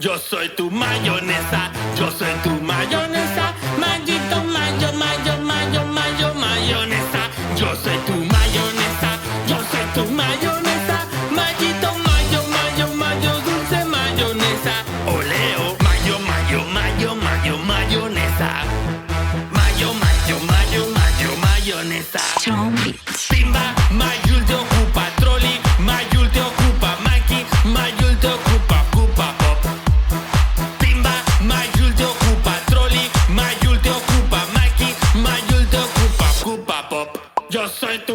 Yo soy tu mayonesa, yo soy tu mayonesa, mayito, mayo, mayo, mayo, mayo, mayonesa. Yo soy tu mayonesa, yo soy tu mayonesa, mayito, mayo, mayo, mayo, dulce mayonesa. Oleo, mayo, mayo, mayo, mayo, mayonesa. Mayo, mayo, mayo, mayo, mayonesa. Simba, te ocupa, Yo soy tu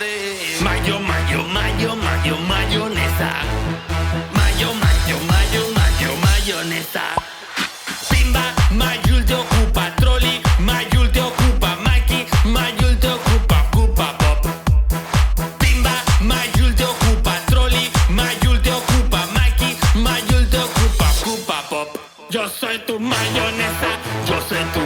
Mayo, mayo, mayo, mayo, mayonesa. Mayo, mayo, mayo, mayo, mayonesa. Simba, Mayul te ocupa, Trolli, Mayul te ocupa, Mikey, Mayul te ocupa, ocupa pop. Simba, Mayul te ocupa, Trolli, Mayul te ocupa, Mikey, Mayul te ocupa, ocupa pop. Yo soy tu mayonesa, yo soy tu